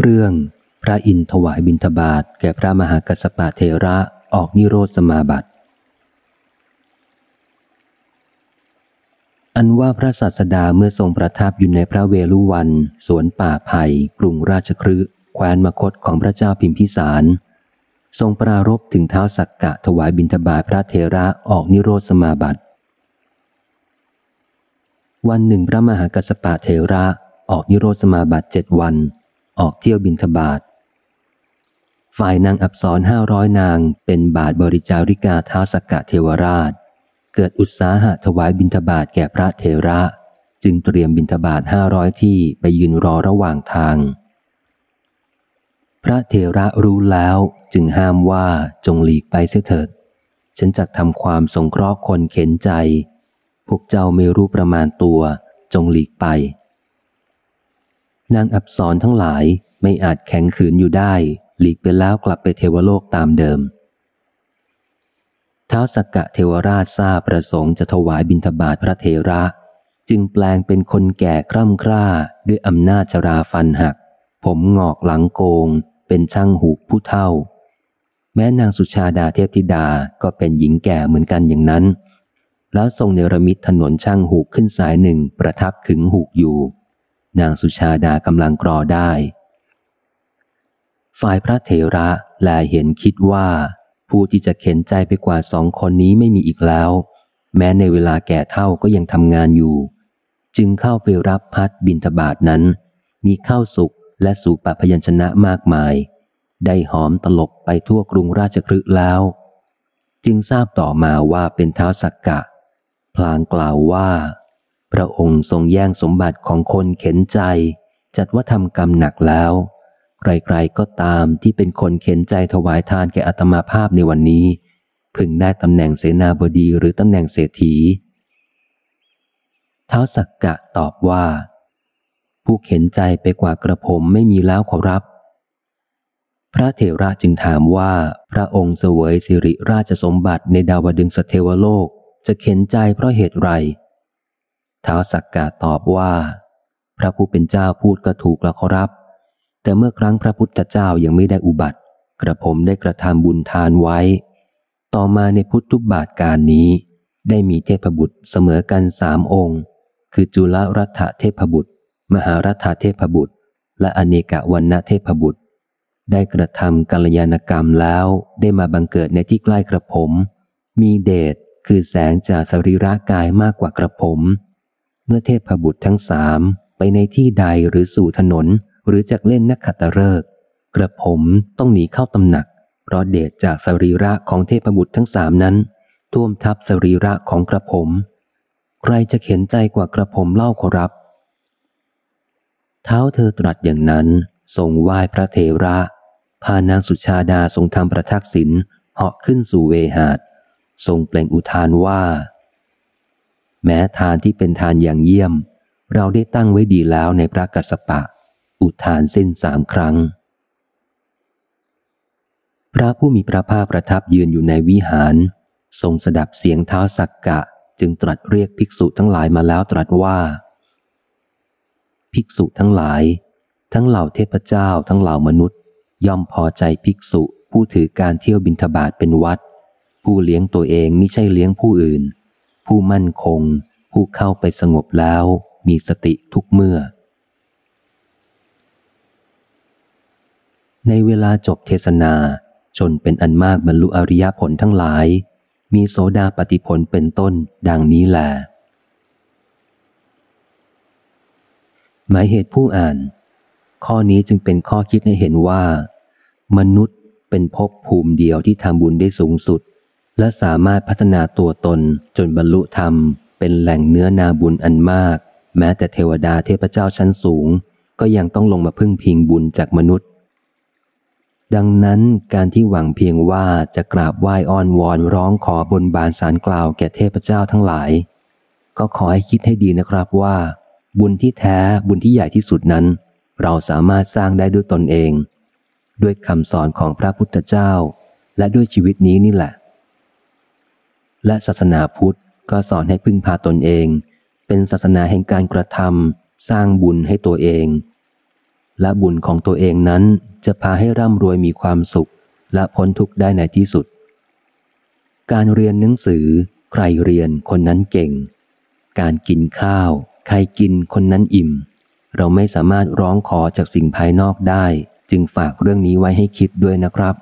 เรื่องพระอินทร์ถวายบิณฑบาตแก่พระมหากัสปะเทระออกนิโรธสมาบัติ อันว่าพระศาสดาเมื่อทรงประทับอยู่ในพระเวลุวัน สวนป่าไผ่กรุงราชครืแคว้นมคตของพระเจ้าพิมพิสาร ทรงปรารบถึงเท้าสักกะถวายบิณฑบาตพระเทระออกนิโรธสมาบัติ วันหนึ่งพระมหากัสปะเทระออกนิโรธสมาบัติเจ็ดวัน ออกเที่ยวบิณฑบาตฝ่ายนางอับสรห้าร้อยนางเป็นบาทบริจาริกาท้าสกกะเทวราช เกิดอุตสาหะถวายบิณฑบาตแก่พระเทระ จึงเตรียมบิณฑบาตห้าร้อยที่ไปยืนรอระหว่างทาง พระเทระรู้แล้วจึงห้ามว่าจงหลีกไปเสียเถิด ฉันจะทำความสงเคราะห์คนเข็นใจ พวกเจ้าไม่รู้ประมาณตัวจงหลีกไป นางอับสรทั้งหลายไม่อาจแข็งขืนอยู่ได้ หลีกไปแล้วกลับไปเทวโลกตามเดิม ท้าวสักกะเทวราชทราบประสงค์จะถวายบิณฑบาตพระเทระ จึงแปลงเป็นคนแก่คร่ำคร่าด้วยอำนาจจราฟันหัก ผมงอกหลังโกง เป็นช่างหูผู้เท่า แม้นางสุชาดาเทพธิดาก็เป็นหญิงแก่เหมือนกันอย่างนั้น แล้วทรงเนรมิตถนนช่างหูขึ้นสายหนึ่งประทับขึงหูอยู่ นางสุชาดากำลังกรอได้ ฝ่ายพระเถระแลเห็นคิดว่า ผู้ที่จะเข็นใจไปกว่าสองคนนี้ไม่มีอีกแล้ว แม้ในเวลาแก่เท่าก็ยังทำงานอยู่ จึงเข้าไปรับพัดบินทบาทนั้น มีข้าวสุกและสูปพยัญชนะมากมาย ได้หอมตลบไปทั่วกรุงราชครึกแล้ว จึงทราบต่อมาว่าเป็นเท้าสักกะ พลางกล่าวว่า พระองค์ทรงแย่งสมบัติของคนเข็นใจ จัดว่าทำกรรมหนักแล้ว ใครๆก็ตามที่เป็นคนเข็นใจถวายทานแก่อัตมาภาพในวันนี้ พึงได้ตำแหน่งเสนาบดีหรือตำแหน่งเศรษฐีเท้าสักกะตอบว่า ผู้เข็นใจไปกว่ากระผมไม่มีแล้วขอรับ พระเถระจึงถามว่าพระองค์เสวยสิริราชสมบัติในดาวดึงสเทวโลก จะเข็นใจเพราะเหตุไร ท้าวสักกะตอบว่า พระผู้เป็นเจ้าพูดก็ถูกแล้วขอรับ แต่เมื่อครั้งพระพุทธเจ้ายังไม่ได้อุบัติ กระผมได้กระทำบุญทานไว้ ต่อมาในพุทธุบาทการนี้ ได้มีเทพบุตรเสมอกันสามองค์ คือจุลรัฐเทพบุตร มหารัฐเทพบุตร และอเนกวันณเทพบุตร ได้กระทำกัลยาณกรรมแล้วได้มาบังเกิดในที่ใกล้กระผม มีเดชคือแสงจากสรีระกายมากกว่ากระผม เมื่อเทพบุตรทั้งสามไปในที่ใดหรือสู่ถนน หรือจากเล่นนักขัตฤกษ์กระผมต้องหนีเข้าตำหนัก เพราะเดชจากสรีระของเทพบุตรทั้งสามนั้น ท่วมทับสรีระของกระผม ใครจะเข็นใจกว่ากระผมเล่าขอรับ เท้าเธอตรัสอย่างนั้นทรงไหว้พระเทระพานางสุชาดาทรงทำประทักษิณเหาะขึ้นสู่เวหาดทรงเปล่งอุทานว่า แม้ทานที่เป็นทานอย่างเยี่ยม เราได้ตั้งไว้ดีแล้วในพระกัสสปะ อุทานสิ้นสามครั้ง พระผู้มีพระภาคประทับยืนอยู่ในวิหาร ทรงสดับเสียงเท้าสักกะ จึงตรัสเรียกภิกษุทั้งหลายมาแล้วตรัสว่า ภิกษุทั้งหลาย ทั้งเหล่าเทพเจ้าทั้งเหล่ามนุษย์ ย่อมพอใจภิกษุผู้ถือการเที่ยวบินทบาทเป็นวัด ผู้เลี้ยงตัวเองไม่ใช่เลี้ยงผู้อื่น ผู้มั่นคง ผู้เข้าไปสงบแล้วมีสติทุกเมื่อ ในเวลาจบเทศนาจนเป็นอันมากบรรลุอริยผลทั้งหลาย มีโสดาปฏิผลเป็นต้นดังนี้แหละหมายเหตุผู้อ่าน ข้อนี้จึงเป็นข้อคิดให้เห็นว่า มนุษย์เป็นภพภูมิเดียวที่ทำบุญได้สูงสุด และสามารถพัฒนาตัวตนจนบรรลุธรรม เป็นแหล่งเนื้อนาบุญอันมาก แม้แต่เทวดาเทพเจ้าชั้นสูง ก็ยังต้องลงมาพึ่งพิงบุญจากมนุษย์ ดังนั้นการที่หวังเพียงว่าจะกราบไหว้อ้อนวอนร้องขอบนบานสารกล่าวแก่เทพเจ้าทั้งหลาย ก็ขอให้คิดให้ดีนะครับว่า บุญที่แท้บุญที่ใหญ่ที่สุดนั้น เราสามารถสร้างได้ด้วยตนเอง ด้วยคำสอนของพระพุทธเจ้า และด้วยชีวิตนี้นี่แหละ และศาสนาพุทธก็สอนให้พึ่งพาตนเอง เป็นศาสนาแห่งการกระทำสร้างบุญให้ตัวเอง และบุญของตัวเองนั้นจะพาให้ร่ำรวยมีความสุข และพ้นทุกข์ได้ในที่สุด การเรียนหนังสือ ใครเรียนคนนั้นเก่ง การกินข้าว ใครกินคนนั้นอิ่ม เราไม่สามารถร้องขอจากสิ่งภายนอกได้ จึงฝากเรื่องนี้ไว้ให้คิดด้วยนะครับ